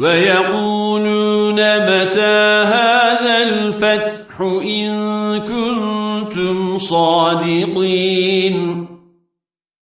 ويقولون متى هذا الفتح إن كنتم صادقين